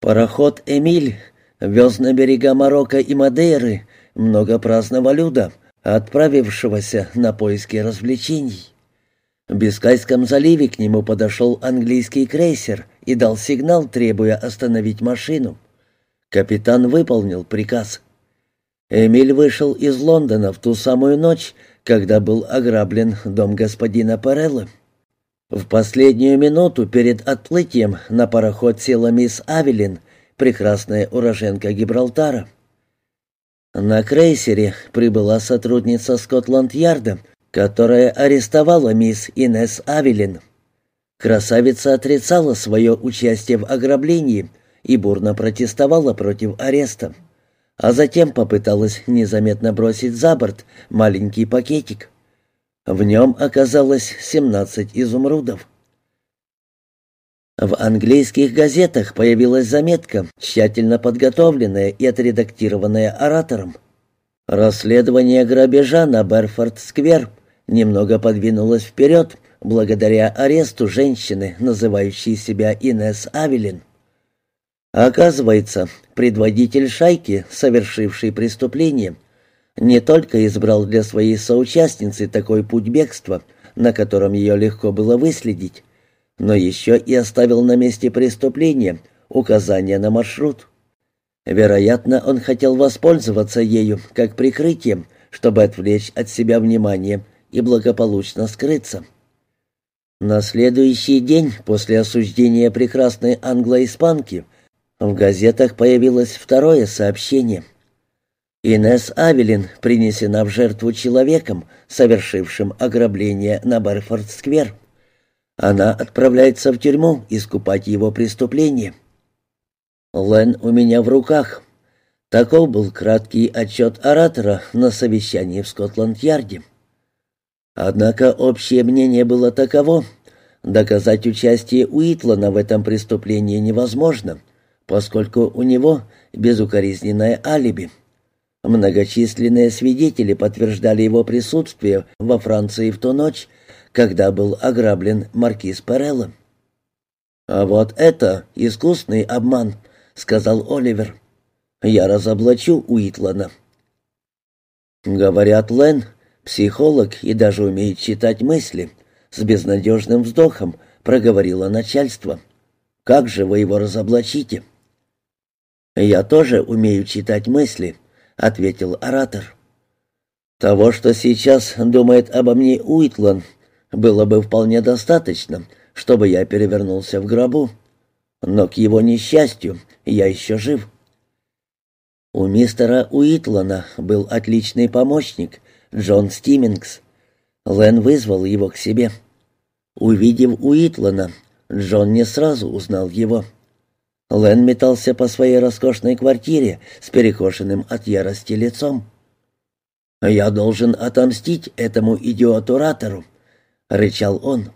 Пароход «Эмиль» вез на берега Марокко и Мадейры много праздного люда, отправившегося на поиски развлечений. В Бискайском заливе к нему подошел английский крейсер и дал сигнал, требуя остановить машину. Капитан выполнил приказ. Эмиль вышел из Лондона в ту самую ночь, когда был ограблен дом господина Парелло. В последнюю минуту перед отплытием на пароход села мисс Авелин, прекрасная уроженка Гибралтара. На крейсере прибыла сотрудница Скотланд-Ярда, которая арестовала мисс Инес Авелин. Красавица отрицала свое участие в ограблении и бурно протестовала против ареста, а затем попыталась незаметно бросить за борт маленький пакетик. В нем оказалось 17 изумрудов. В английских газетах появилась заметка, тщательно подготовленная и отредактированная оратором. Расследование грабежа на Берфорд-сквер немного подвинулось вперед благодаря аресту женщины, называющей себя Инес Авелин. Оказывается, предводитель шайки, совершивший преступление, не только избрал для своей соучастницы такой путь бегства, на котором ее легко было выследить, но еще и оставил на месте преступления указание на маршрут. Вероятно, он хотел воспользоваться ею как прикрытием, чтобы отвлечь от себя внимание и благополучно скрыться. На следующий день после осуждения прекрасной англо-испанки в газетах появилось второе сообщение. Инес Авелин принесена в жертву человеком, совершившим ограбление на Барфорд-сквер. Она отправляется в тюрьму искупать его преступление. Лен у меня в руках. Таков был краткий отчет оратора на совещании в Скотланд-Ярде. Однако общее мнение было таково. Доказать участие Уитлана в этом преступлении невозможно, поскольку у него безукоризненное алиби. Многочисленные свидетели подтверждали его присутствие во Франции в ту ночь, когда был ограблен маркиз Перелло. «А вот это искусный обман», — сказал Оливер. «Я разоблачу Уитлана». Говорят, Лен Психолог и даже умеет читать мысли. С безнадежным вздохом проговорило начальство. Как же вы его разоблачите? Я тоже умею читать мысли, ответил оратор. Того, что сейчас думает обо мне Уитлан, было бы вполне достаточно, чтобы я перевернулся в гробу. Но к его несчастью я еще жив. У мистера Уитлана был отличный помощник, Джон Стимингс. Лэн вызвал его к себе. Увидев Уитлана, Джон не сразу узнал его. Лэн метался по своей роскошной квартире с перекошенным от ярости лицом. «Я должен отомстить этому идиоту-ратору», — рычал он.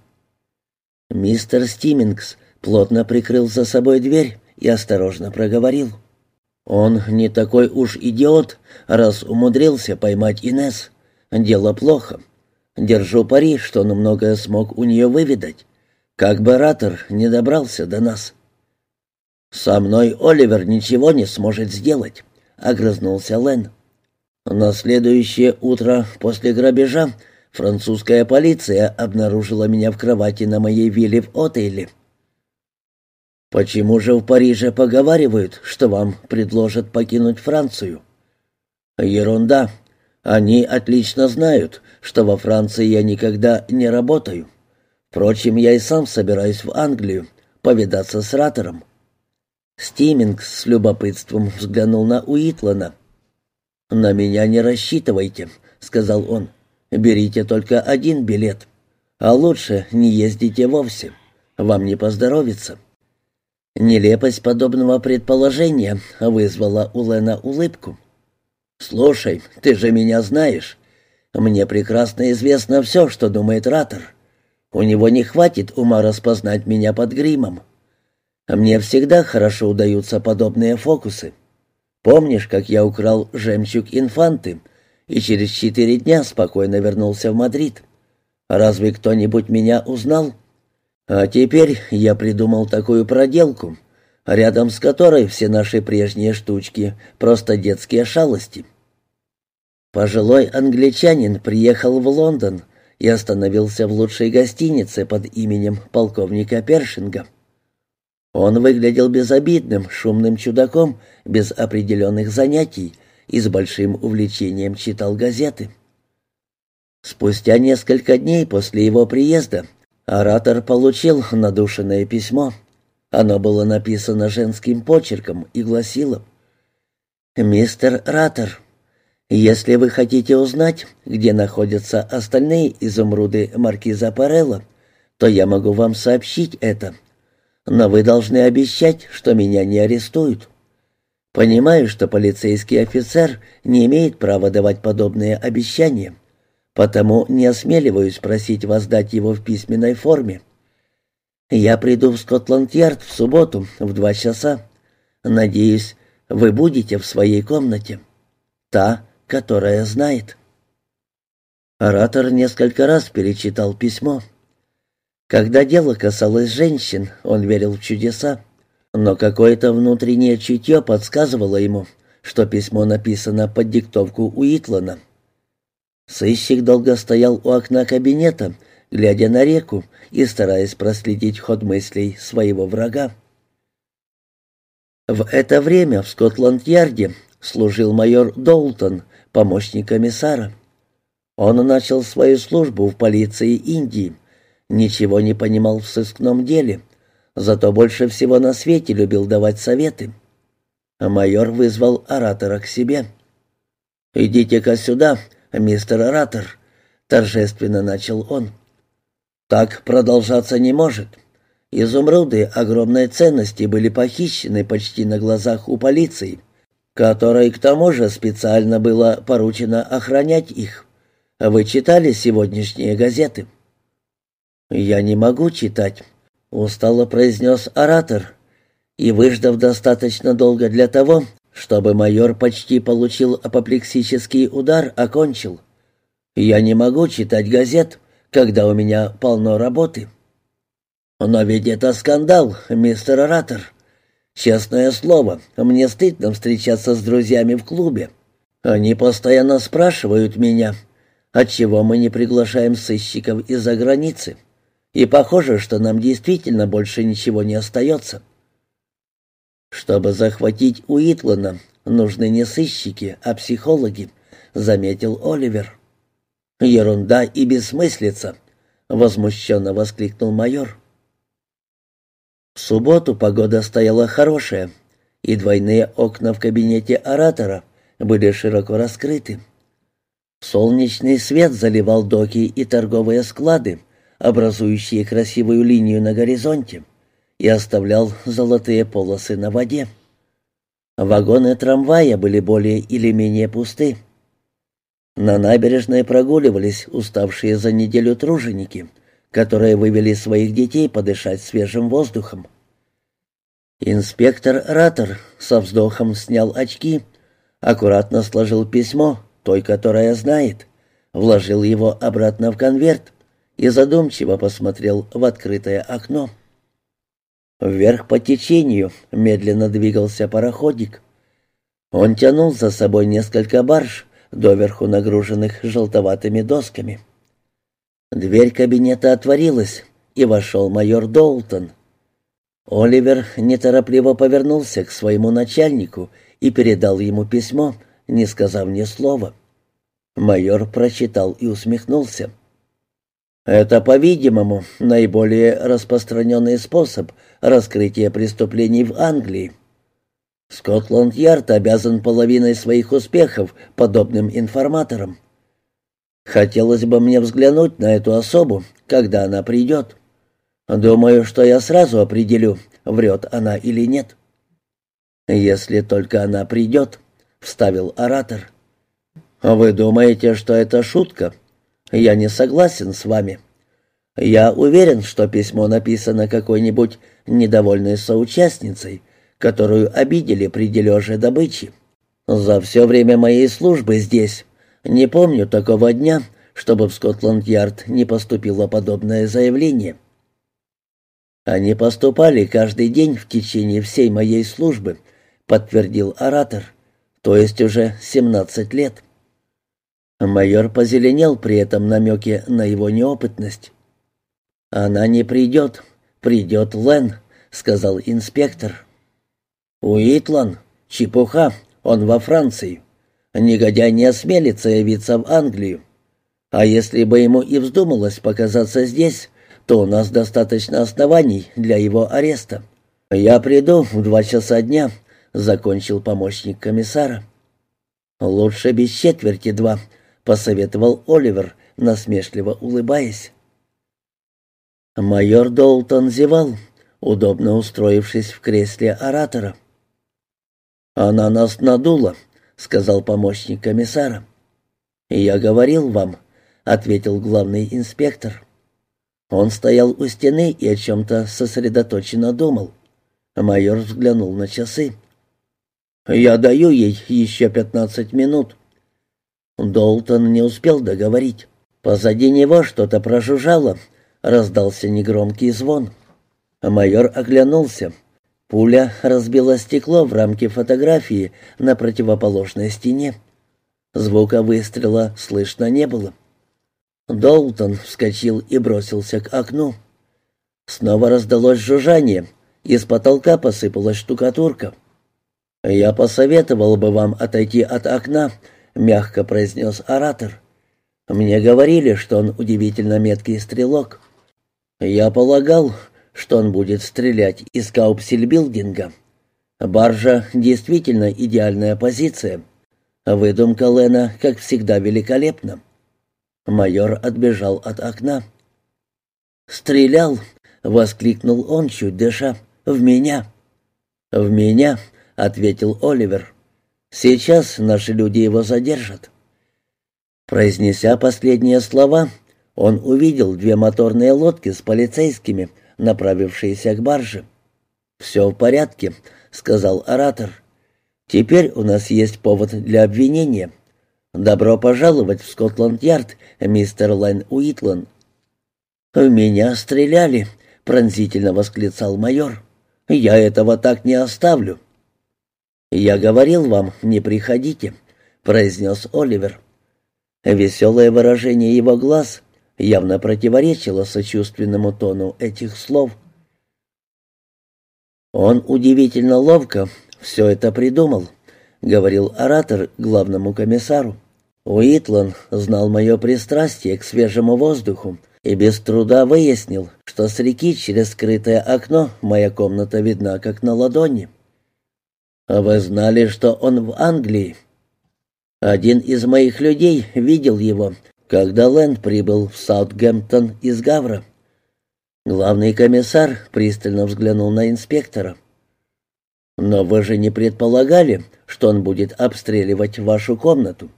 Мистер Стимингс плотно прикрыл за собой дверь и осторожно проговорил. «Он не такой уж идиот, раз умудрился поймать Инесс. Дело плохо. Держу пари, что он многое смог у нее выведать. Как бы Ратор не добрался до нас. «Со мной Оливер ничего не сможет сделать», — огрызнулся Лен. На следующее утро после грабежа французская полиция обнаружила меня в кровати на моей вилле в отеле. «Почему же в Париже поговаривают, что вам предложат покинуть Францию?» «Ерунда», они отлично знают, что во Франции я никогда не работаю. Впрочем, я и сам собираюсь в Англию повидаться с Ратором. Стимингс с любопытством взглянул на Уитлана. «На меня не рассчитывайте», — сказал он. «Берите только один билет, а лучше не ездите вовсе. Вам не поздоровится». Нелепость подобного предположения вызвала у Лена улыбку. «Слушай, ты же меня знаешь. Мне прекрасно известно все, что думает Ратор. У него не хватит ума распознать меня под гримом. Мне всегда хорошо удаются подобные фокусы. Помнишь, как я украл жемчуг инфанты и через четыре дня спокойно вернулся в Мадрид? Разве кто-нибудь меня узнал? А теперь я придумал такую проделку. рядом с которой все наши прежние штучки — просто детские шалости. Пожилой англичанин приехал в Лондон и остановился в лучшей гостинице под именем полковника Першинга. Он выглядел безобидным, шумным чудаком, без определенных занятий, и с большим увлечением читал газеты. Спустя несколько дней после его приезда оратор получил надушенное письмо. Оно было написано женским почерком и гласило «Мистер Ратор, если вы хотите узнать, где находятся остальные изумруды маркиза Парелла, то я могу вам сообщить это. Но вы должны обещать, что меня не арестуют. Понимаю, что полицейский офицер не имеет права давать подобные обещания, потому не осмеливаюсь просить вас дать его в письменной форме. Я приду в Скотланд-Ярд в субботу в два часа. Надеюсь, вы будете в своей комнате. Та, которая знает. Оратор несколько раз перечитал письмо. Когда дело касалось женщин, он верил в чудеса. Но какое-то внутреннее чутье подсказывало ему, что письмо написано под диктовку Уитлана. Сыщик долго стоял у окна кабинета, глядя на реку и стараясь проследить ход мыслей своего врага. В это время в Скотланд-Ярде служил майор Доултон, помощник комиссара. Он начал свою службу в полиции Индии, ничего не понимал в сыскном деле — зато больше всего на свете любил давать советы. А майор вызвал оратора к себе. «Идите-ка сюда, мистер оратор», — торжественно начал он. «Так продолжаться не может. Изумруды огромной ценности были похищены почти на глазах у полиции, которой к тому же специально было поручено охранять их. Вы читали сегодняшние газеты?» «Я не могу читать», устало произнес оратор, и, выждав достаточно долго для того, чтобы майор почти получил апоплексический удар, окончил. «Я не могу читать газет, когда у меня полно работы». «Но ведь это скандал, мистер оратор. Честное слово, мне стыдно встречаться с друзьями в клубе. Они постоянно спрашивают меня, отчего мы не приглашаем сыщиков из-за границы. И похоже, что нам действительно больше ничего не остается. Чтобы захватить Уитлана, нужны не сыщики, а психологи, заметил Оливер. Ерунда и бессмыслица, возмущенно воскликнул майор. В субботу погода стояла хорошая, и двойные окна в кабинете оратора были широко раскрыты. Солнечный свет заливал доки и торговые склады, образующие красивую линию на горизонте, и оставлял золотые полосы на воде. Вагоны трамвая были более или менее пусты. На набережной прогуливались уставшие за неделю труженики, которые вывели своих детей подышать свежим воздухом. Инспектор Ратор со вздохом снял очки, аккуратно сложил письмо, той, которая знает, вложил его обратно в конверт и задумчиво посмотрел в открытое окно. Вверх по течению медленно двигался пароходик. Он тянул за собой несколько барж, доверху нагруженных желтоватыми досками. Дверь кабинета отворилась, и вошел майор Доултон. Оливер неторопливо повернулся к своему начальнику и передал ему письмо, не сказав ни слова. Майор прочитал и усмехнулся. — это, по-видимому, наиболее распространенный способ раскрытия преступлений в Англии. Скотланд-Ярд обязан половиной своих успехов подобным информаторам. Хотелось бы мне взглянуть на эту особу, когда она придет. Думаю, что я сразу определю, врет она или нет. «Если только она придет», — вставил оратор. «Вы думаете, что это шутка?» Я не согласен с вами. Я уверен, что письмо написано какой-нибудь недовольной соучастницей, которую обидели при дележе добычи. За все время моей службы здесь не помню такого дня, чтобы в Скотланд-Ярд не поступило подобное заявление. Они поступали каждый день в течение всей моей службы, подтвердил оратор, то есть уже 17 лет. Майор позеленел при этом намеке на его неопытность. «Она не придет. Придет Лен», — сказал инспектор. «Уитлан? Чепуха. Он во Франции. Негодяй не осмелится явиться в Англию. А если бы ему и вздумалось показаться здесь, то у нас достаточно оснований для его ареста. Я приду в два часа дня», — закончил помощник комиссара. «Лучше без четверти два», — посоветовал Оливер, насмешливо улыбаясь. Майор Долтон зевал, удобно устроившись в кресле оратора. «Она нас надула», — сказал помощник комиссара. «Я говорил вам», — ответил главный инспектор. Он стоял у стены и о чем-то сосредоточенно думал. Майор взглянул на часы. «Я даю ей еще пятнадцать минут». Долтон не успел договорить. Позади него что-то прожужжало, раздался негромкий звон. Майор оглянулся. Пуля разбила стекло в рамке фотографии на противоположной стене. Звука выстрела слышно не было. Долтон вскочил и бросился к окну. Снова раздалось жужжание, из потолка посыпалась штукатурка. «Я посоветовал бы вам отойти от окна», — мягко произнес оратор. «Мне говорили, что он удивительно меткий стрелок. Я полагал, что он будет стрелять из каупсельбилдинга. Баржа действительно идеальная позиция. Выдумка Лена, как всегда, великолепна. Майор отбежал от окна. «Стрелял!» — воскликнул он, чуть дыша. «В меня!» «В меня!» — ответил Оливер. «Сейчас наши люди его задержат». Произнеся последние слова, он увидел две моторные лодки с полицейскими, направившиеся к барже. «Все в порядке», — сказал О. Ратор. «Теперь у нас есть повод для обвинения. Добро пожаловать в Скотланд-Ярд, мистер Лайн Уитлан». «В меня стреляли», — пронзительно восклицал майор. «Я этого так не оставлю». «Я говорил вам, не приходите», — произнес Оливер. Веселое выражение его глаз явно противоречило сочувственному тону этих слов. «Он удивительно ловко все это придумал», — говорил оратор главному комиссару. Уитлан знал мое пристрастие к свежему воздуху и без труда выяснил, что с реки через скрытое окно моя комната видна как на ладони. «А вы знали, что он в Англии?» Один из моих людей видел его когда Лэнд прибыл в Саутгемптон из Гавра. Главный комиссар пристально взглянул на инспектора. «Но вы же не предполагали, что он будет обстреливать вашу комнату.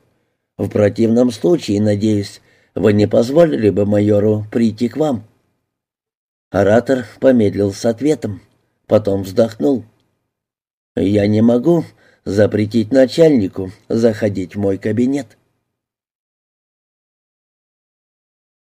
В противном случае, надеюсь, вы не позволили бы майору прийти к вам». Оратор помедлил с ответом, потом вздохнул. «Я не могу запретить начальнику заходить в мой кабинет».